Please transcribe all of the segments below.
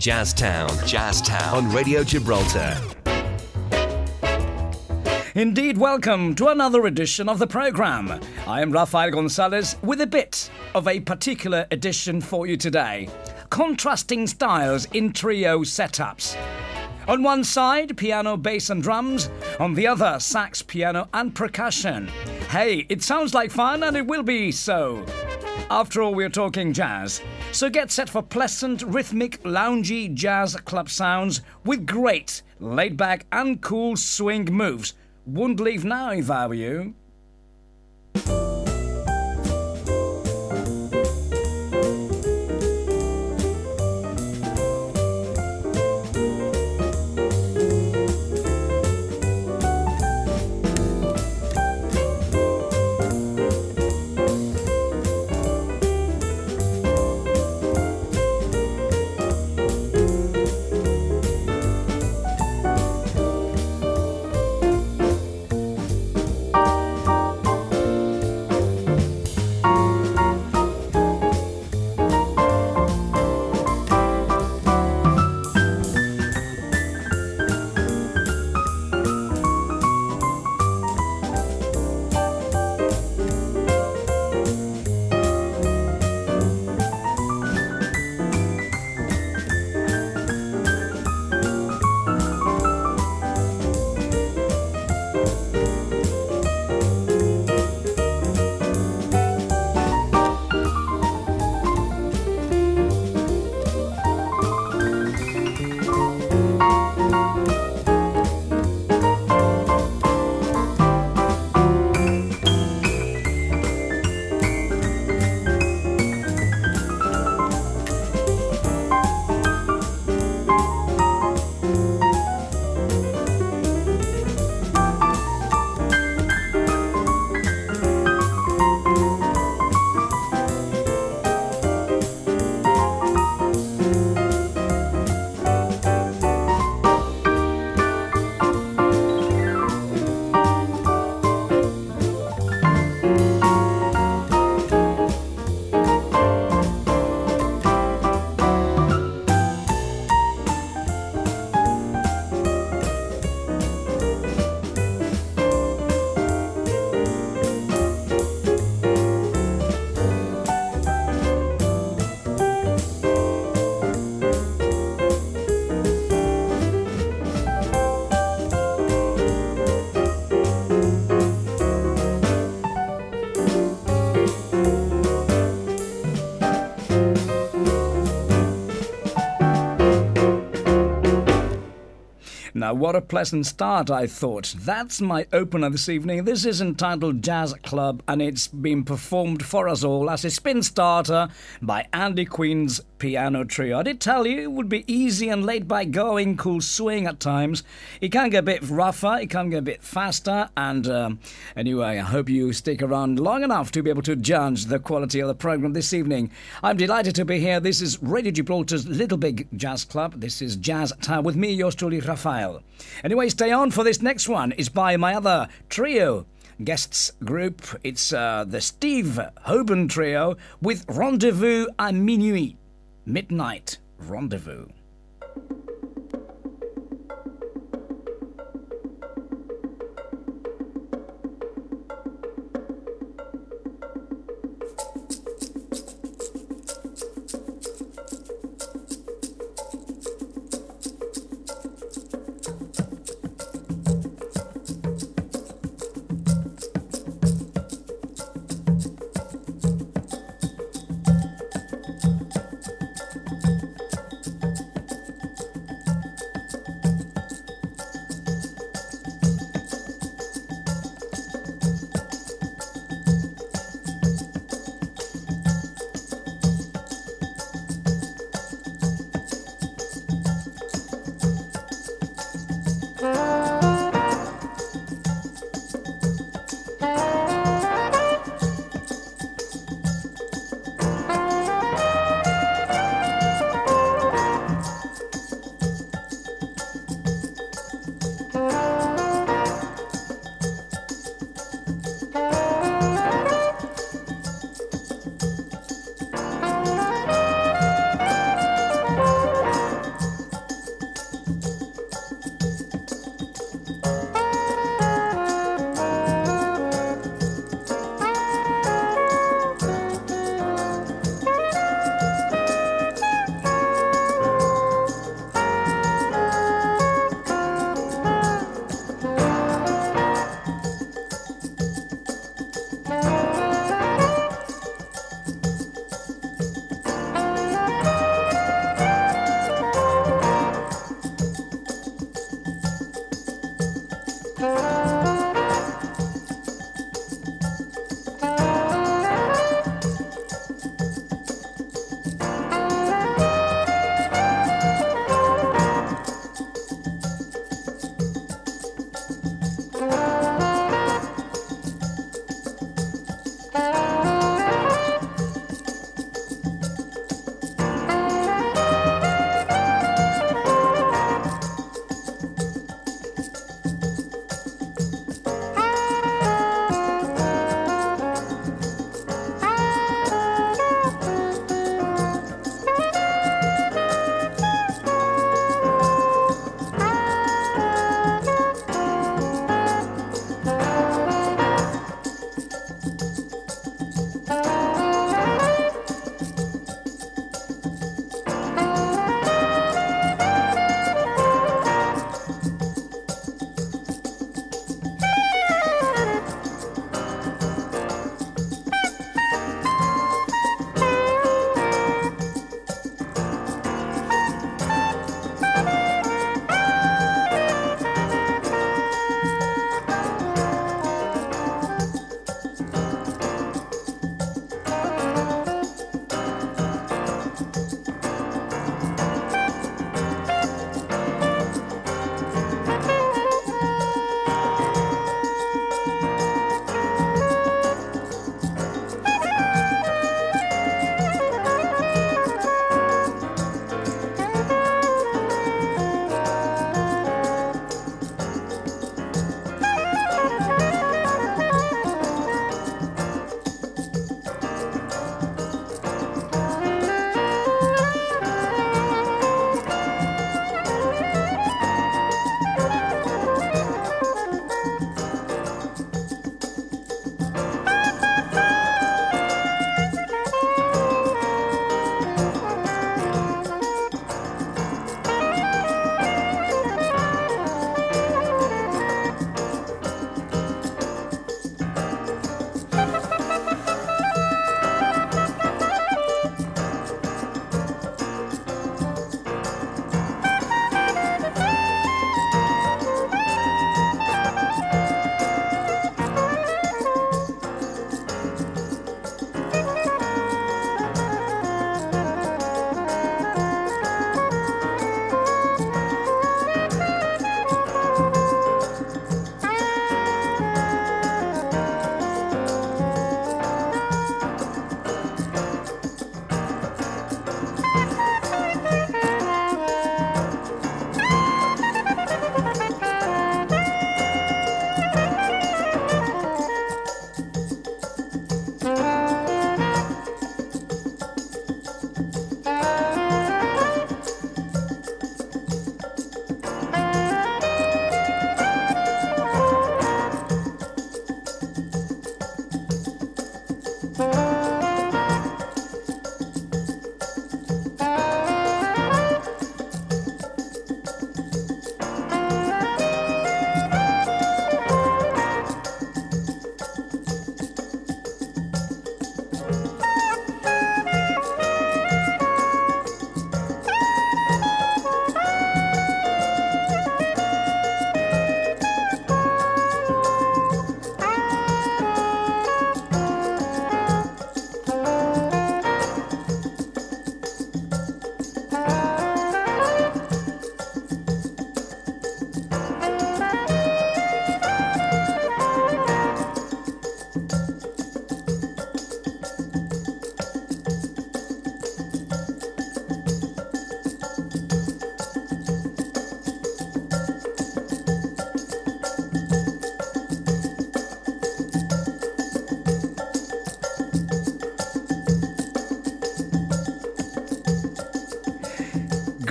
Jazztown. Jazztown. On Radio Gibraltar. Indeed, welcome to another edition of the program. I am Rafael Gonzalez with a bit of a particular edition for you today. Contrasting styles in trio setups. On one side, piano, bass, and drums. On the other, sax, piano, and percussion. Hey, it sounds like fun, and it will be so. After all, we're talking jazz. So get set for pleasant, rhythmic, loungy jazz club sounds with great, laid back, and cool swing moves. Wouldn't leave now if I were you. Now, what a pleasant start, I thought. That's my opener this evening. This is entitled Jazz Club, and it's been performed for us all as a spin starter by Andy Quinn's piano trio. I did tell you it would be easy and laid by going, cool swing at times. It can get a bit rougher, it can get a bit faster, and um, anyway, I hope you stick around long enough to be able to judge the quality of the program this evening. I'm delighted to be here. This is Radio Gibraltar's Little Big Jazz Club. This is Jazz Time with me, yours truly, Rafael. Anyway, stay on for this next one. It's by my other trio guests group. It's uh, the Steve Houben Trio with Rendezvous à Minuit. Midnight Rendezvous.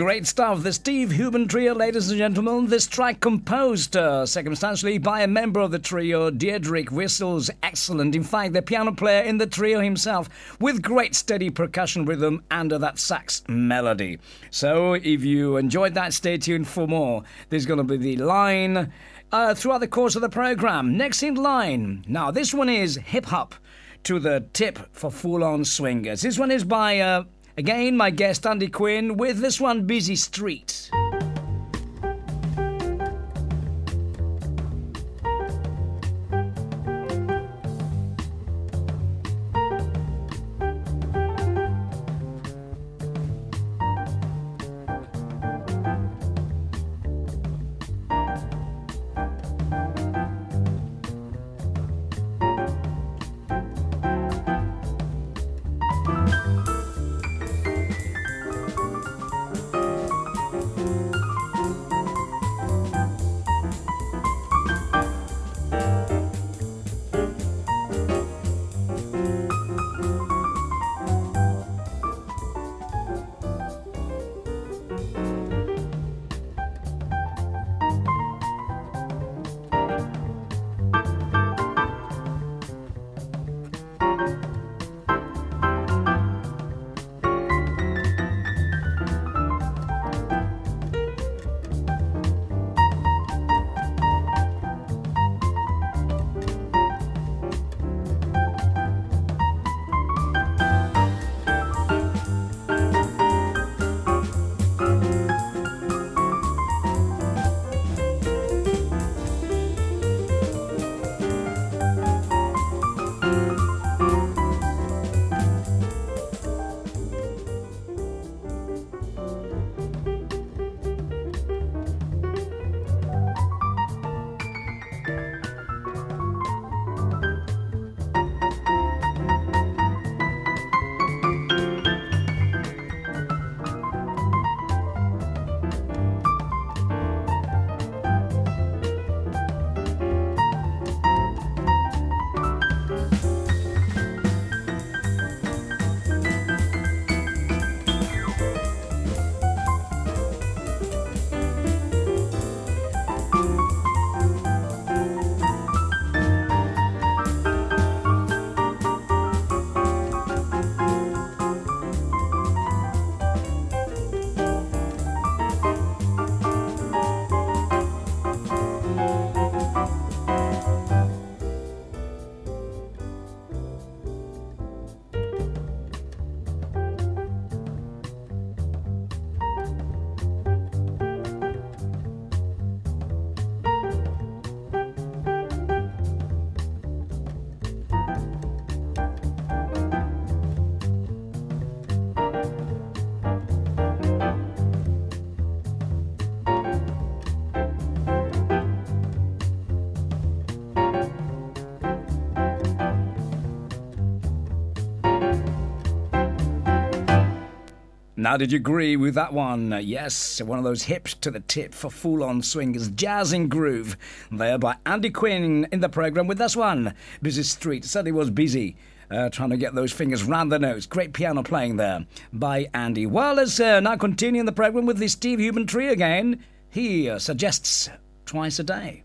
Great stuff. The Steve Houben Trio, ladies and gentlemen. This track composed uh, circumstantially by a member of the trio, Diederik Wissels. Excellent. In fact, the piano player in the trio himself, with great steady percussion rhythm and that sax melody. So, if you enjoyed that, stay tuned for more. There's going to be the line uh, throughout the course of the program. Next in line. Now, this one is hip hop to the tip for full on swingers. This one is by. Uh, Again, my guest Andy Quinn with this one Busy Street. Now, did you agree with that one? Yes, one of those hips to the tip for full on swingers, jazz and groove. There by Andy Quinn in the programme with this one. Busy Street. Certainly was busy. Uh, trying to get those fingers round the notes. Great piano playing there by Andy. Well, let's uh, now continue the programme with the Steve Houben Tree again. He uh, suggests twice a day.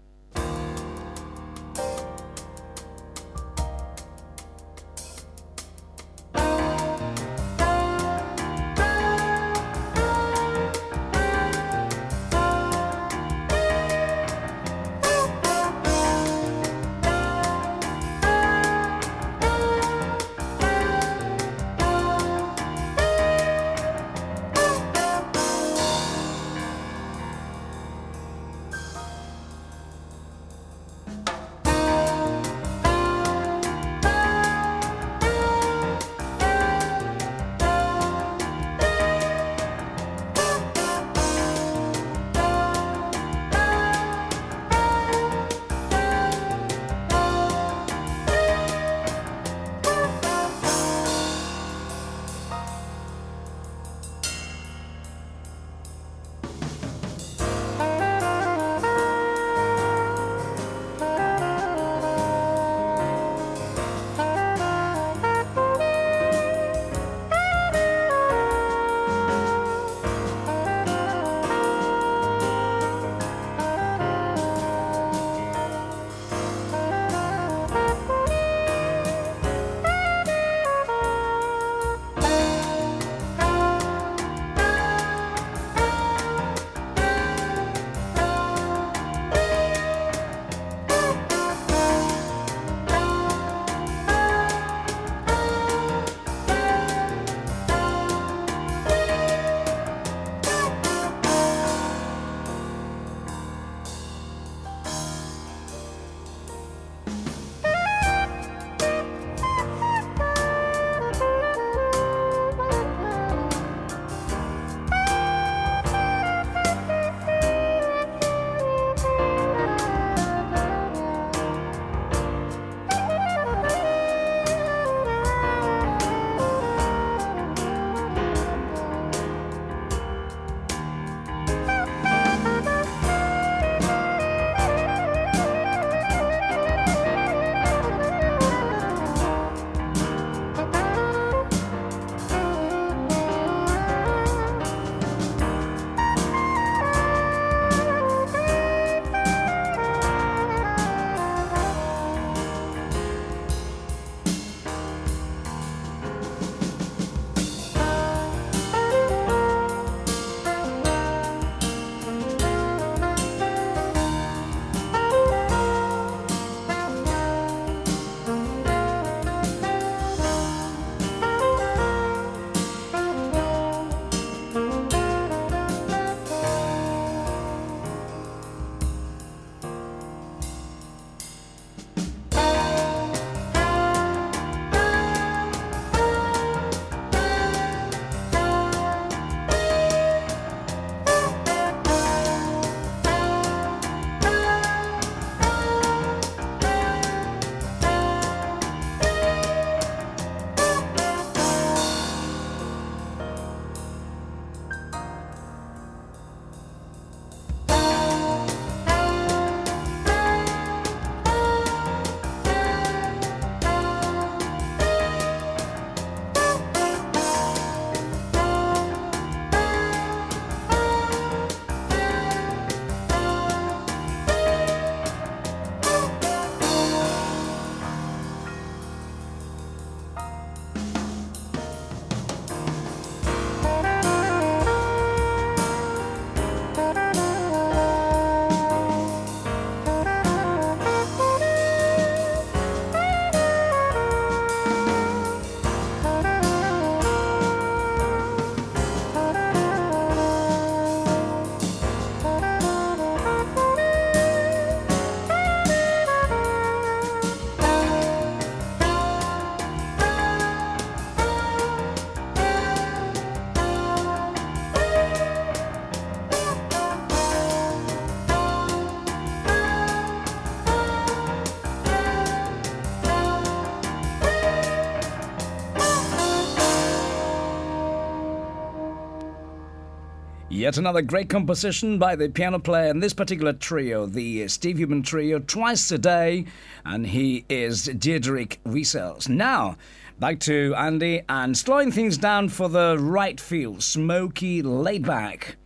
Yet another great composition by the piano player in this particular trio, the Steve Houben Trio, twice a day, and he is Diederik Wissels. Now, back to Andy and slowing things down for the right feel, smoky, laid back,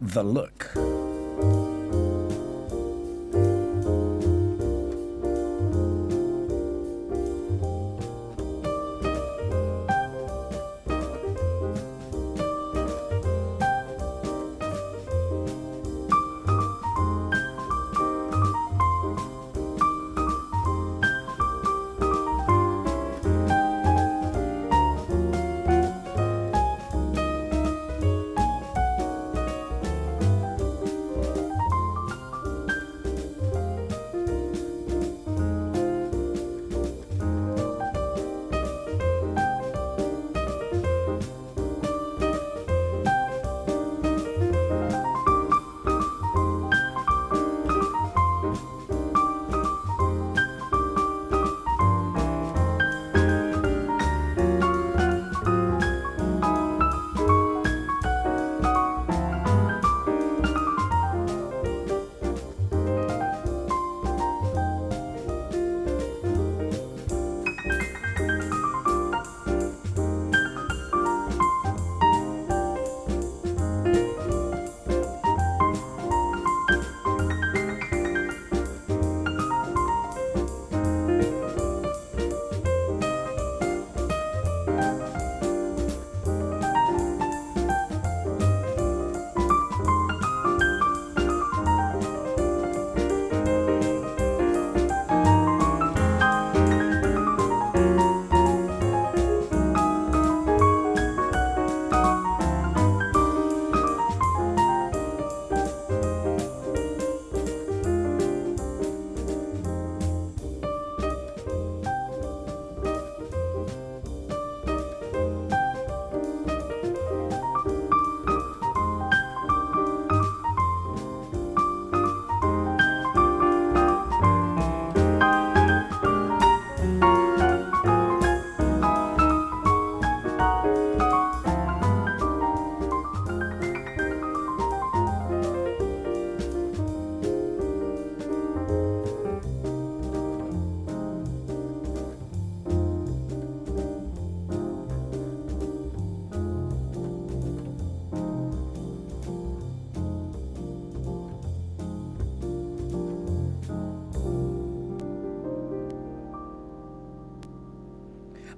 the look.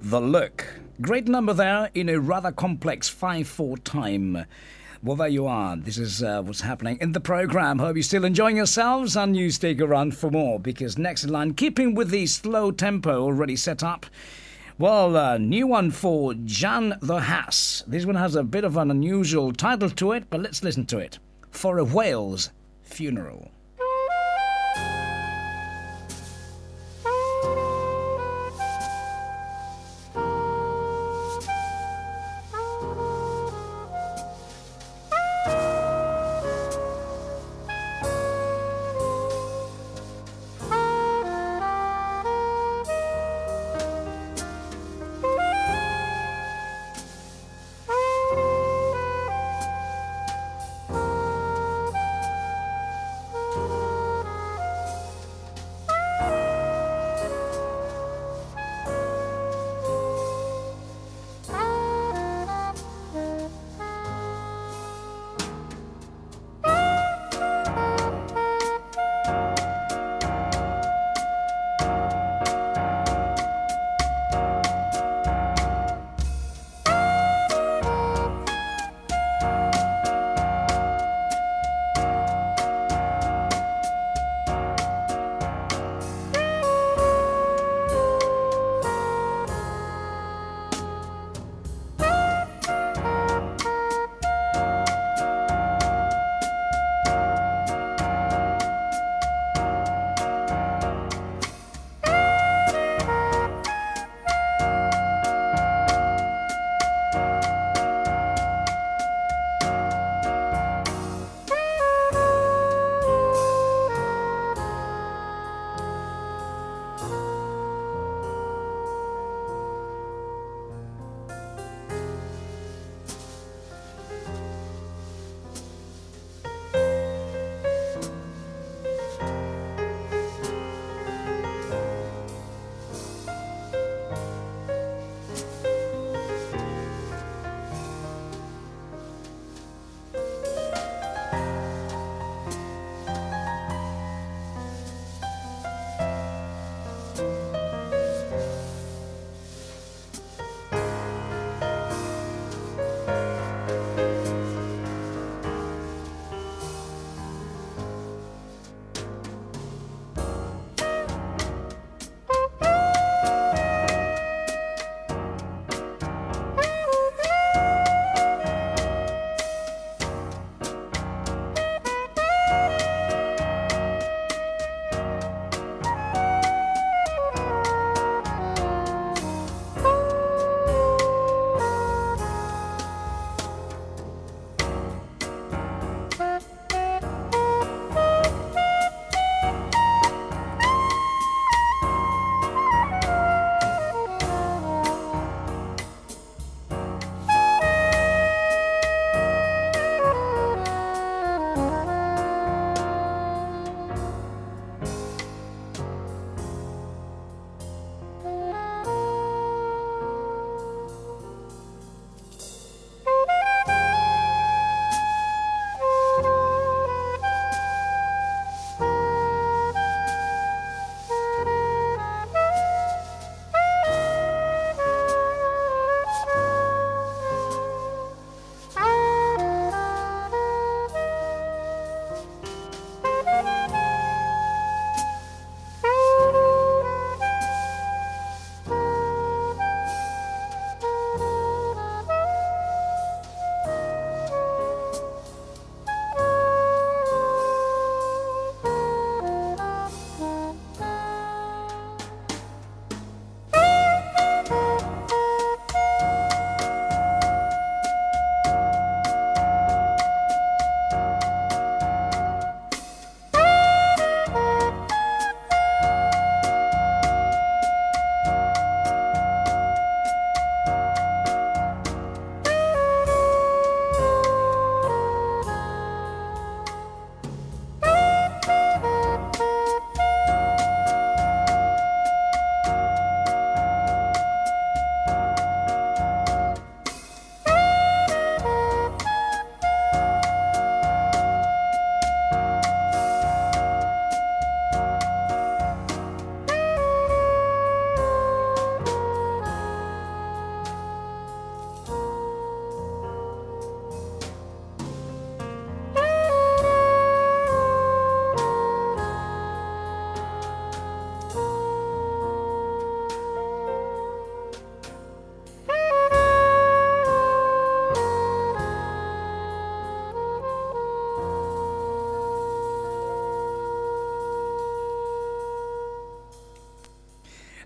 The Look. Great number there in a rather complex 5 4 time. Well, there you are. This is uh, what's happening in the program. Hope you're still enjoying yourselves and you stick around for more because next in line, keeping with the slow tempo already set up. Well, uh, new one for Jan de Haas. This one has a bit of an unusual title to it, but let's listen to it. For a whale's funeral.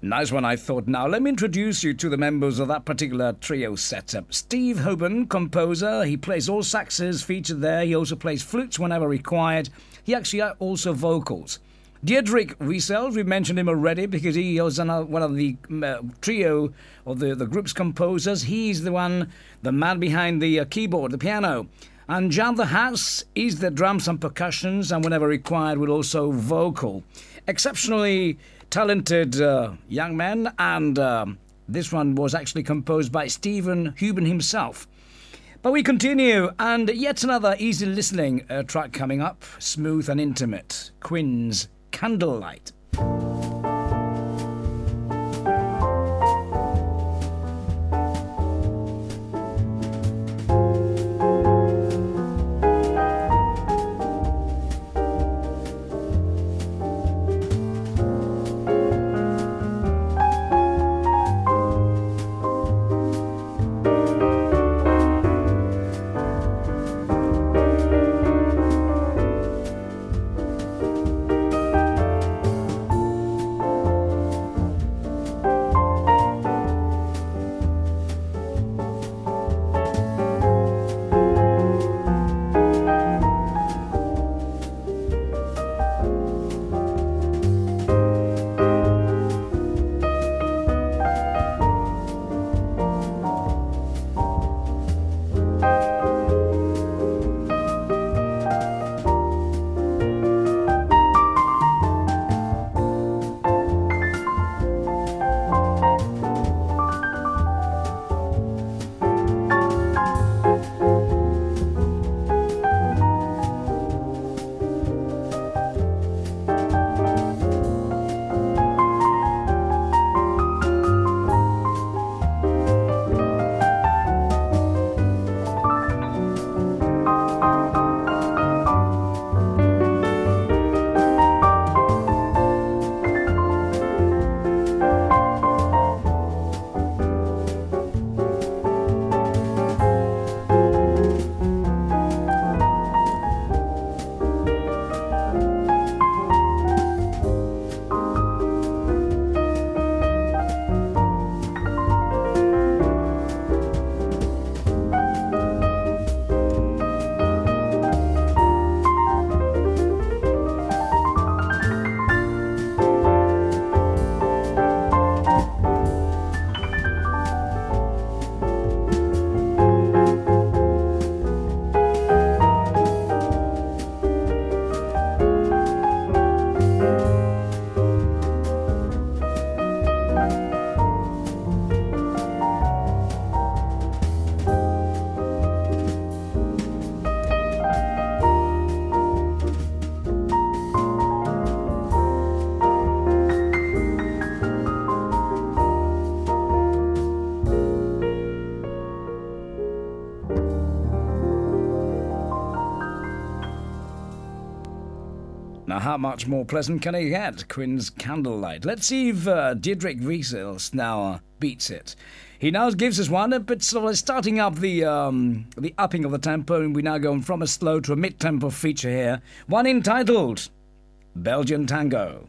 Nice one, I thought. Now, let me introduce you to the members of that particular trio setup. Steve Houben, composer. He plays all saxes featured there. He also plays flutes whenever required. He actually also vocals. Diederik Wissel, we mentioned him already because he was one of the uh, trio of the, the group's composers. He's the one, the man behind the uh, keyboard, the piano. And Jan the is the drums and percussions, and whenever required, will also vocal. Exceptionally talented uh, young man, and uh, this one was actually composed by Stephen Houben himself. But we continue, and yet another easy listening uh, track coming up, smooth and intimate. Quinn's Candlelight. How much more pleasant can it get? Quinn's Candlelight. Let's see if uh, Diederik Wissels now beats it. He now gives us one, but sort of starting up the um, the upping of the tempo, and we now go from a slow to a mid-tempo feature here. One entitled Belgian Tango.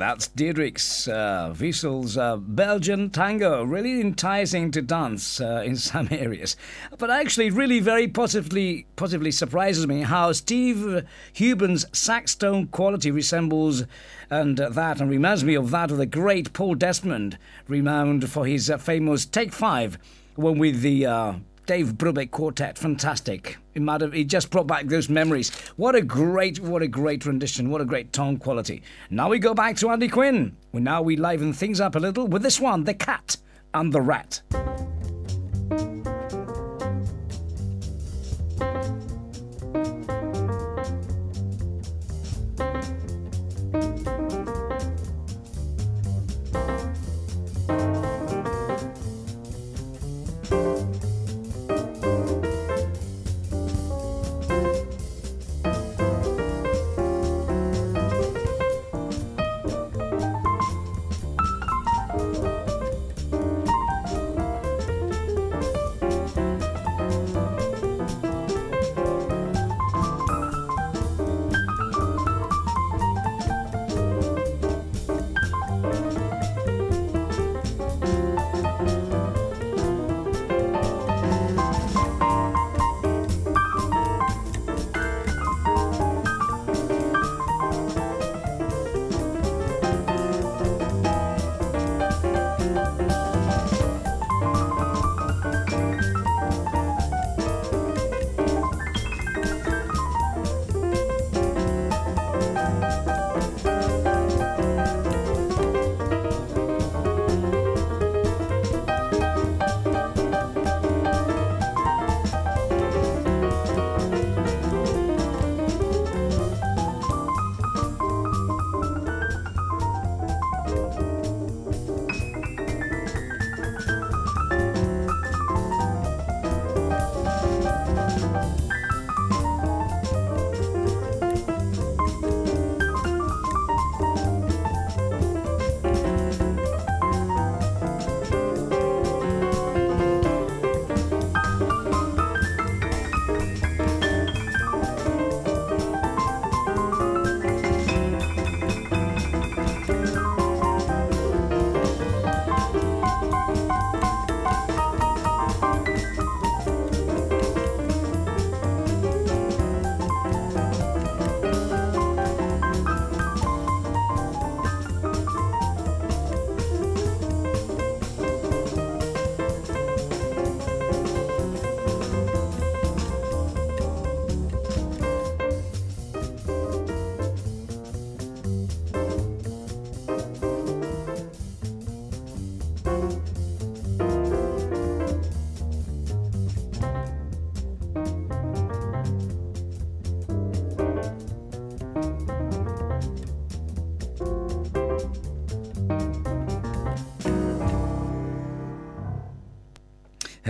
That's Diederik's uh, Wissel's uh, Belgian tango. Really enticing to dance uh, in some areas. But actually, really very positively, positively surprises me how Steve Houben's sax tone quality resembles and that and reminds me of that of the great Paul Desmond, renowned for his uh, famous Take Five, one with the Dave Brubeck Quartet, fantastic. It might have, it just brought back those memories. What a great, what a great rendition. What a great tone quality. Now we go back to Andy Quinn. Well, now we liven things up a little with this one, The Cat and the Rat.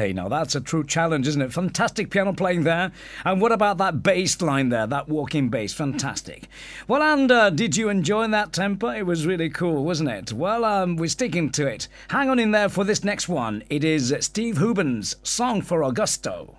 Hey, now that's a true challenge, isn't it? Fantastic piano playing there. And what about that bass line there, that walking bass? Fantastic. Well, and uh, did you enjoy that tempo? It was really cool, wasn't it? Well, um, we're sticking to it. Hang on in there for this next one. It is Steve Houben's Song for Augusto.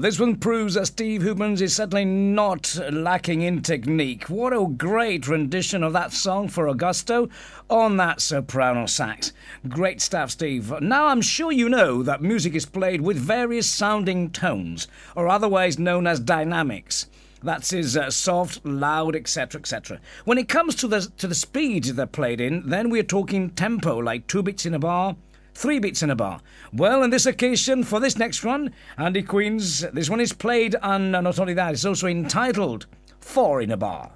This one proves that Steve Houben's is certainly not lacking in technique. What a great rendition of that song for Augusto on that soprano sax. Great stuff, Steve. Now, I'm sure you know that music is played with various sounding tones, or otherwise known as dynamics. That's uh, soft, loud, etc., etc. When it comes to the to the speeds they're played in, then we're talking tempo, like two beats in a bar, three beats in a bar. Well, on this occasion, for this next one, Andy Queen's, this one is played, and uh, not only that, it's also entitled Four in a Bar.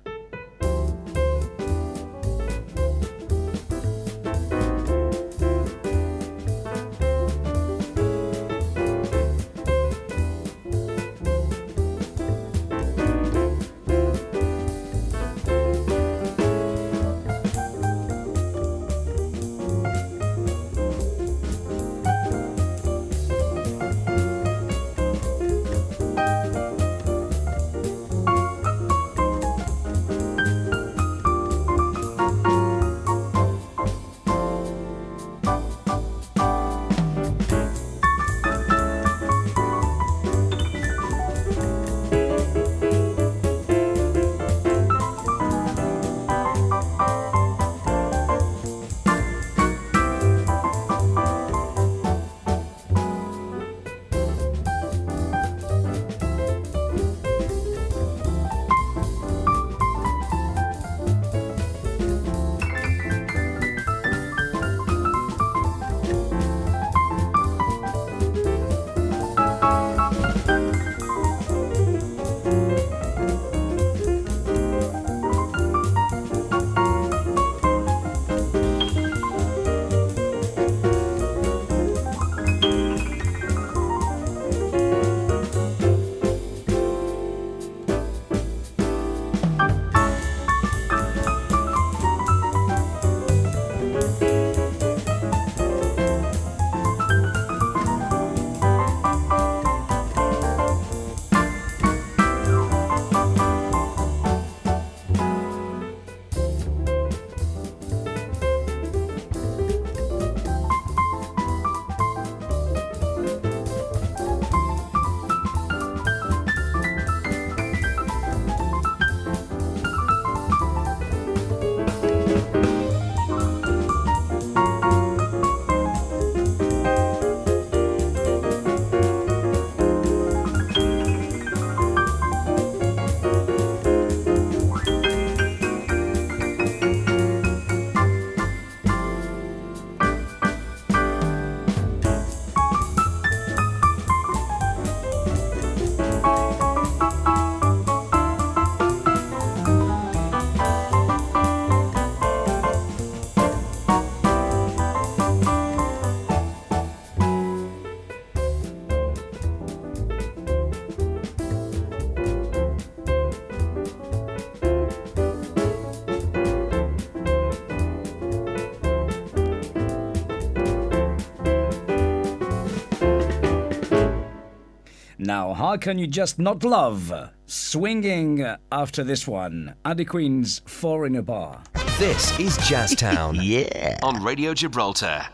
Now, how can you just not love swinging after this one? Andy Queen's Four in a Bar. This is Jazztown. yeah. On Radio Gibraltar.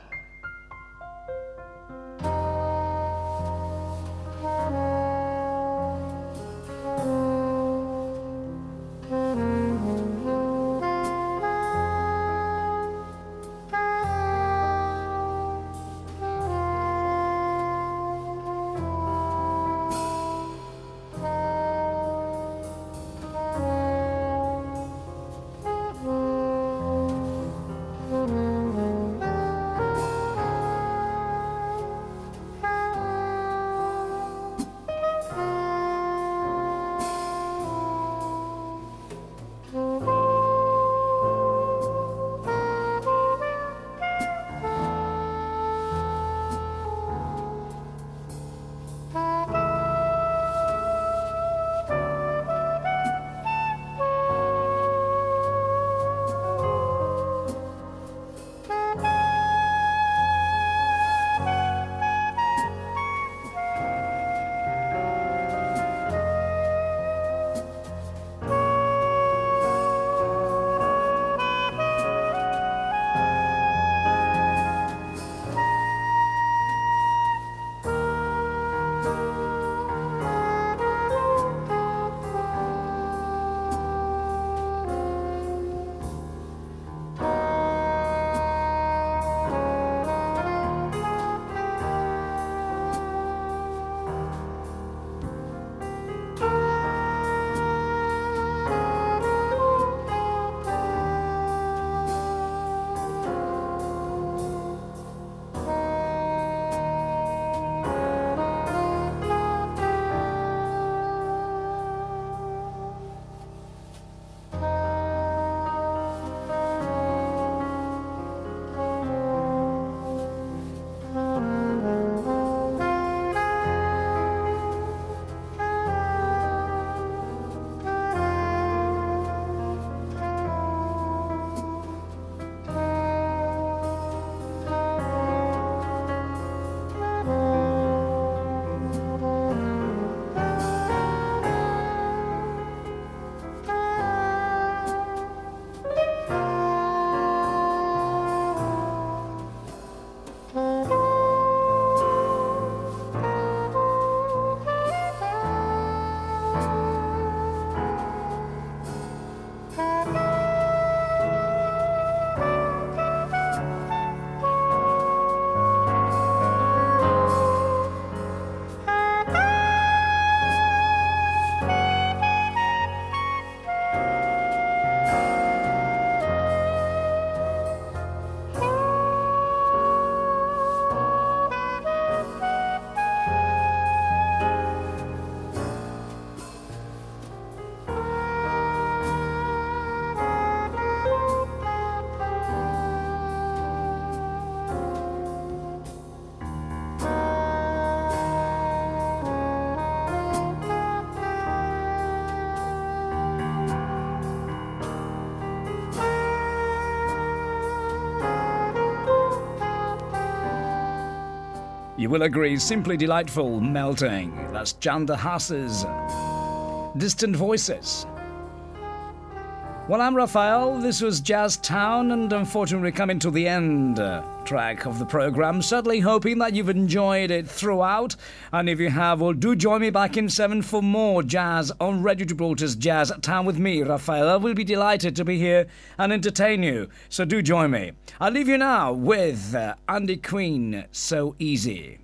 You will agree, simply delightful, melting. That's Jan de Haas's Distant Voices. Well, I'm Raphael. This was Jazz Town, and unfortunately, coming to the end track of the program. Certainly hoping that you've enjoyed it throughout, and if you have, well, do join me back in seven for more jazz on Radio Gibraltar's Jazz Town with me, Raphael. I will be delighted to be here and entertain you. So do join me. I'll leave you now with uh, Andy Queen. So easy.